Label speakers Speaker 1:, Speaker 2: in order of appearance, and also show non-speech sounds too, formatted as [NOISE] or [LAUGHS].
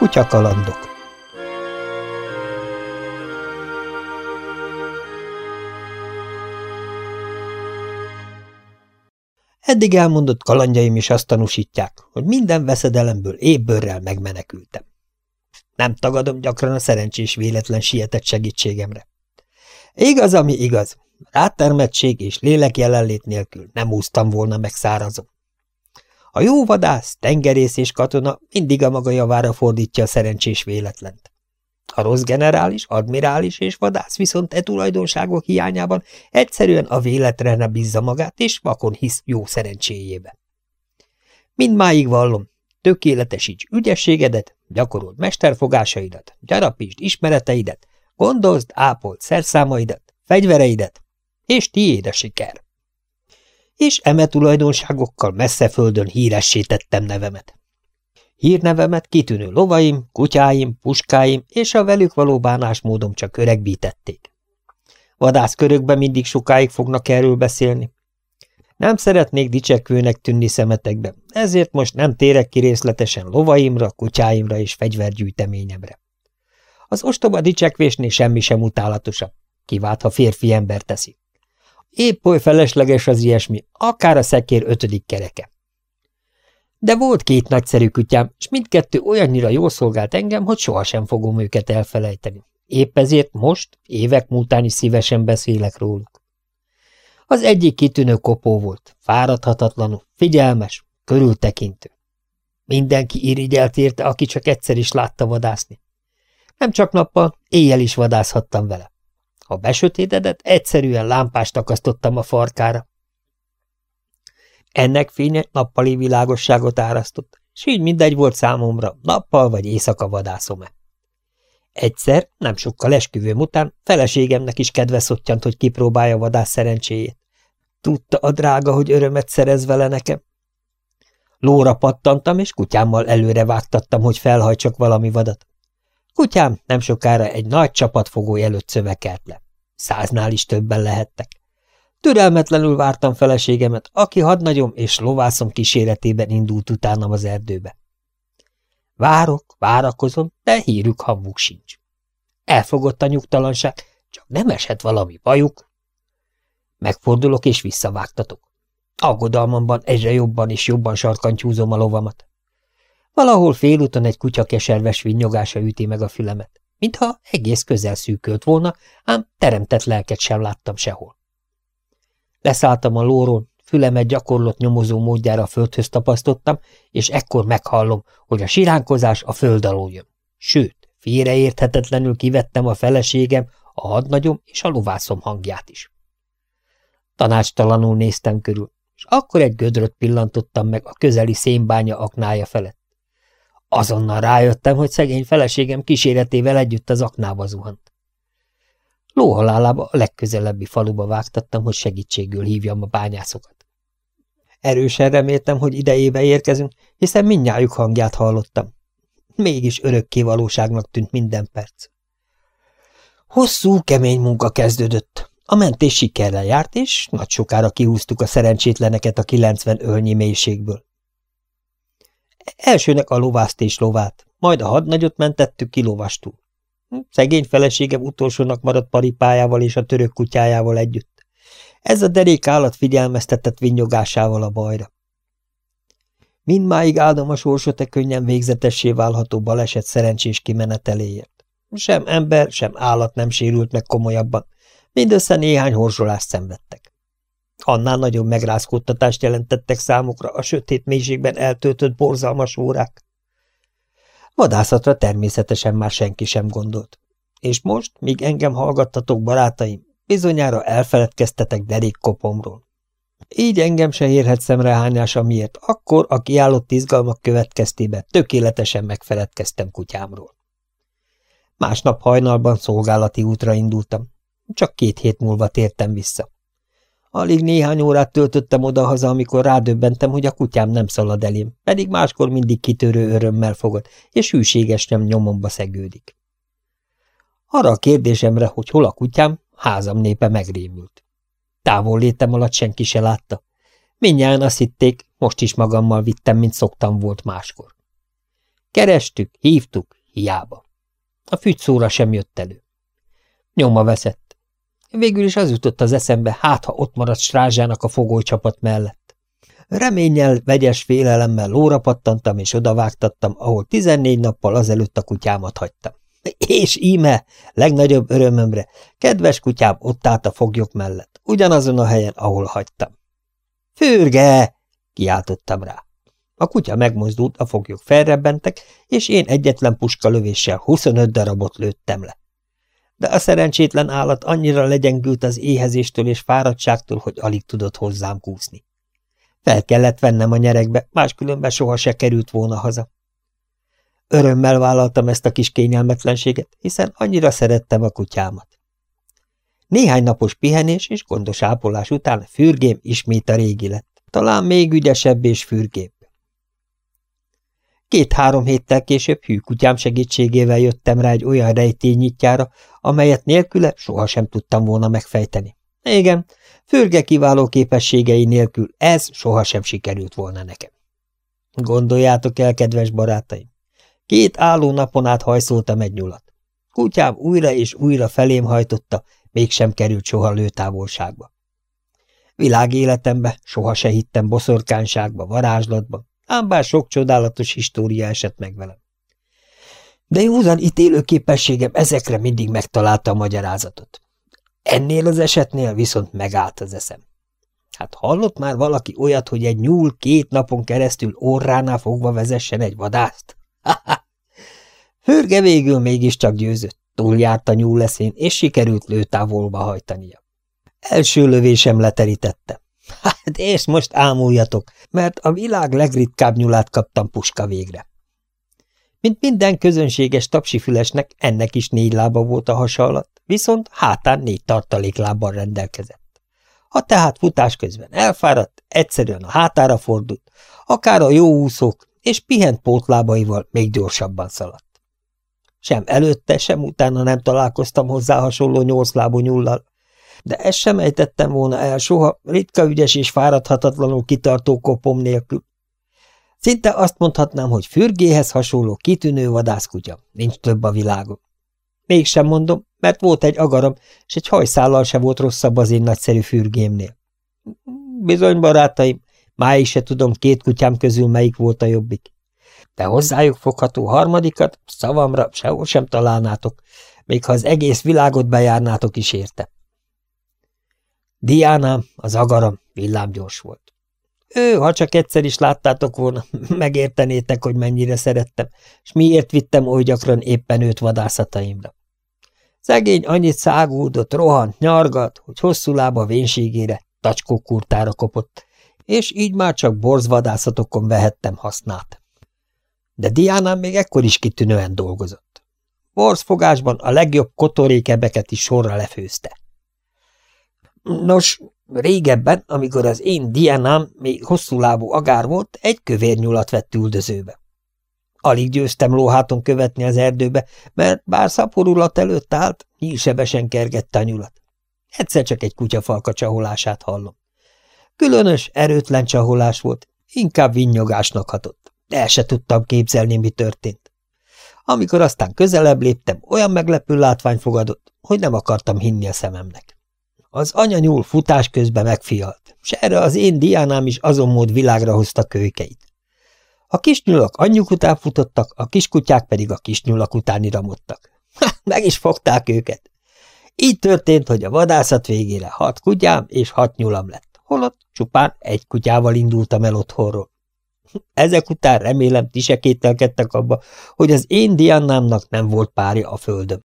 Speaker 1: Kutyakalandok Eddig elmondott kalandjaim is azt tanúsítják, hogy minden veszedelemből ébbőrrel megmenekültem. Nem tagadom gyakran a szerencsés véletlen sietett segítségemre. Igaz, ami igaz, rátermettség és lélek jelenlét nélkül nem úsztam volna meg szárazom. A jó vadász, tengerész és katona mindig a maga javára fordítja a szerencsés véletlent. A rossz generális, admirális és vadász viszont e tulajdonságok hiányában egyszerűen a véletre ne bízza magát, és vakon hisz jó szerencséjébe. Mindmáig vallom, tökéletesíts ügyességedet, gyakorold mesterfogásaidat, gyarapítsd ismereteidet, gondozd, ápold szerszámaidat, fegyvereidet, és tiéd a siker. És eme tulajdonságokkal messze földön híressé tettem nevemet. Hírnevemet kitűnő lovaim, kutyáim, puskáim és a velük való bánásmódom csak öregbítették. Vadászkörökben mindig sokáig fognak erről beszélni. Nem szeretnék dicsekvőnek tűnni szemetekbe, ezért most nem térek ki részletesen lovaimra, kutyáimra és fegyvergyűjteményemre. Az ostoba dicsekvésnél semmi sem utálatosabb, kivált, ha férfi ember teszi. Épp oly felesleges az ilyesmi, akár a szekér ötödik kereke. De volt két nagyszerű kutyám, és mindkettő olyannyira jól szolgált engem, hogy sohasem fogom őket elfelejteni. Épp ezért most, évek múltán is szívesen beszélek róluk. Az egyik kitűnő kopó volt, fáradhatatlanul, figyelmes, körültekintő. Mindenki irigyelt érte, aki csak egyszer is látta vadászni. Nem csak nappal, éjjel is vadászhattam vele. Ha besötétedett, egyszerűen lámpást akasztottam a farkára. Ennek fénye nappali világosságot árasztott, és így mindegy volt számomra, nappal vagy éjszaka vadászom-e. Egyszer, nem sokkal esküvőm után, feleségemnek is kedve szottyant, hogy kipróbálja vadász szerencséjét. Tudta a drága, hogy örömet szerez vele nekem. Lóra pattantam, és kutyámmal előre vágtattam, hogy felhajtsak valami vadat. Kutyám nem sokára egy nagy csapatfogó előtt szövekelt le. Száznál is többen lehettek. Türelmetlenül vártam feleségemet, aki hadnagyom és lovászom kíséretében indult utánam az erdőbe. Várok, várakozom, de hírük hamvuk sincs. Elfogott a nyugtalanság, csak nem esett valami bajuk. Megfordulok és visszavágtatok. Aggodalmamban egyre jobban és jobban sarkantyúzom a lovamat. Valahol félúton egy kutya keserves vinyogása üti meg a fülemet, mintha egész közel szűkölt volna, ám teremtett lelket sem láttam sehol. Leszálltam a lóról, fülemet gyakorlott nyomozó módjára a földhöz tapasztottam, és ekkor meghallom, hogy a siránkozás a föld alól jön. Sőt, félreérthetetlenül kivettem a feleségem, a hadnagyom és a lovászom hangját is. Tanácstalanul néztem körül, és akkor egy gödröt pillantottam meg a közeli szénbánya aknája felett. Azonnal rájöttem, hogy szegény feleségem kíséretével együtt az aknába zuhant. Lóhalálába a legközelebbi faluba vágtattam, hogy segítségül hívjam a bányászokat. Erősen reméltem, hogy idejébe érkezünk, hiszen mindnyájuk hangját hallottam. Mégis örökké valóságnak tűnt minden perc. Hosszú, kemény munka kezdődött. A mentés sikerrel járt, és nagy sokára kihúztuk a szerencsétleneket a kilencven ölnyi mélységből. Elsőnek a lovászt és lovát, majd a hadnagyot mentettük ki lovastul. Szegény feleségem utolsónak maradt paripájával és a török kutyájával együtt. Ez a derék állat figyelmeztetett vinyogásával a bajra. Mindmáig áldom a sorsot e könnyen végzetessé válható baleset szerencsés kimeneteléért. Sem ember, sem állat nem sérült meg komolyabban, mindössze néhány horzsolást szenvedtek. Annál nagyobb megrázkódtatást jelentettek számukra a sötét mélységben eltöltött borzalmas órák. Vadászatra természetesen már senki sem gondolt. És most, míg engem hallgattatok, barátaim, bizonyára elfeledkeztetek derékkopomról. Így engem se érhet szemrehányás, amiért akkor a kiállott izgalmak következtében tökéletesen megfeledkeztem kutyámról. Másnap hajnalban szolgálati útra indultam. Csak két hét múlva tértem vissza. Alig néhány órát töltöttem oda-haza, amikor rádöbbentem, hogy a kutyám nem szalad elém, pedig máskor mindig kitörő örömmel fogod, és hűséges nem nyomomba szegődik. Arra a kérdésemre, hogy hol a kutyám, házam népe megrémült. Távol létem alatt senki se látta. Mindjárt azt hitték, most is magammal vittem, mint szoktam volt máskor. Kerestük, hívtuk, hiába. A fügyszóra sem jött elő. Nyoma veszett. Végül is az jutott az eszembe, hát ha ott maradt strázsának a fogolycsapat mellett. Reménnyel, vegyes félelemmel lóra pattantam és odavágtattam, ahol tizennégy nappal azelőtt a kutyámat hagytam. És íme, legnagyobb örömömre, kedves kutyám ott állt a foglyok mellett, ugyanazon a helyen, ahol hagytam. Fürge! kiáltottam rá. A kutya megmozdult, a foglyok felrebbentek, és én egyetlen puskalövéssel 25 darabot lőttem le. De a szerencsétlen állat annyira legyengült az éhezéstől és fáradtságtól, hogy alig tudott hozzám kúszni. Fel kellett vennem a nyerekbe, máskülönben soha se került volna haza. Örömmel vállaltam ezt a kis kényelmetlenséget, hiszen annyira szerettem a kutyámat. Néhány napos pihenés és gondos ápolás után fürgém ismét a régi lett, talán még ügyesebb és fürgébb. Két-három héttel később hűkutyám segítségével jöttem rá egy olyan rejtényítjára, amelyet nélküle sohasem tudtam volna megfejteni. Igen, fürge kiváló képességei nélkül ez sohasem sikerült volna nekem. Gondoljátok el, kedves barátaim, két álló napon át hajszoltam egy nyulat. Kutyám újra és újra felém hajtotta, mégsem került soha lőtávolságba. Világéletembe soha se hittem boszorkányságba, varázslatba, ám bár sok csodálatos história esett meg velem. De józan ítélő képességem ezekre mindig megtalálta a magyarázatot. Ennél az esetnél viszont megállt az eszem. Hát hallott már valaki olyat, hogy egy nyúl két napon keresztül orránál fogva vezessen egy vadászt? Hörge végül mégiscsak győzött, túljárt a nyúl leszén, és sikerült lőtávolba hajtania. Első lövésem leterítette. Hát és most ámuljatok, mert a világ legritkább nyulát kaptam puska végre. Mint minden közönséges tapsifülesnek, ennek is négy lába volt a hasa alatt, viszont hátán négy tartaléklábbal rendelkezett. Ha tehát futás közben elfáradt, egyszerűen a hátára fordult, akár a jó úszók, és pihent pótlábaival még gyorsabban szaladt. Sem előtte, sem utána nem találkoztam hozzá hasonló nyolclábú nyullal, de ezt sem ejtettem volna el soha, ritka ügyes és fáradhatatlanul kitartó kopom nélkül. Szinte azt mondhatnám, hogy fürgéhez hasonló kitűnő vadászkutya, nincs több a világon. Mégsem mondom, mert volt egy agaram, és egy hajszállal se volt rosszabb az én nagyszerű fürgémnél. Bizony, barátaim, máig se tudom két kutyám közül melyik volt a jobbik. De hozzájuk fogható harmadikat szavamra sehol sem találnátok, még ha az egész világot bejárnátok is érte. Diánám, az agaram villámgyors volt. Ő, ha csak egyszer is láttátok volna, [LAUGHS] megértenétek, hogy mennyire szerettem, és miért vittem oly gyakran éppen őt vadászataimra. Szegény annyit szágúdott, rohant, nyargat, hogy hosszú lába vénségére tacskókurtára kopott, és így már csak borzvadászatokon vehettem hasznát. De Diánám még ekkor is kitűnően dolgozott. Borzfogásban a legjobb kotorékebeket is sorra lefőzte. Nos, régebben, amikor az én Dianám még hosszú lábú agár volt, egy kövér nyulat vett üldözőbe. Alig győztem lóháton követni az erdőbe, mert bár szaporulat előtt állt, nyílsebesen kergette a nyulat. Egyszer csak egy kutyafalka csaholását hallom. Különös, erőtlen csaholás volt, inkább vinnyogásnak hatott. El se tudtam képzelni, mi történt. Amikor aztán közelebb léptem, olyan meglepő látvány fogadott, hogy nem akartam hinni a szememnek. Az anyanyúl futás közben megfialt, s erre az én diánám is azon mód világra hozta kölykeit. A kisnyulak anyjuk után futottak, a kiskutyák pedig a kisnyulak után iramodtak. Meg is fogták őket. Így történt, hogy a vadászat végére hat kutyám és hat nyulam lett, holott csupán egy kutyával indultam el otthonról. Ezek után remélem ti se abba, hogy az én Diannámnak nem volt párja a földön.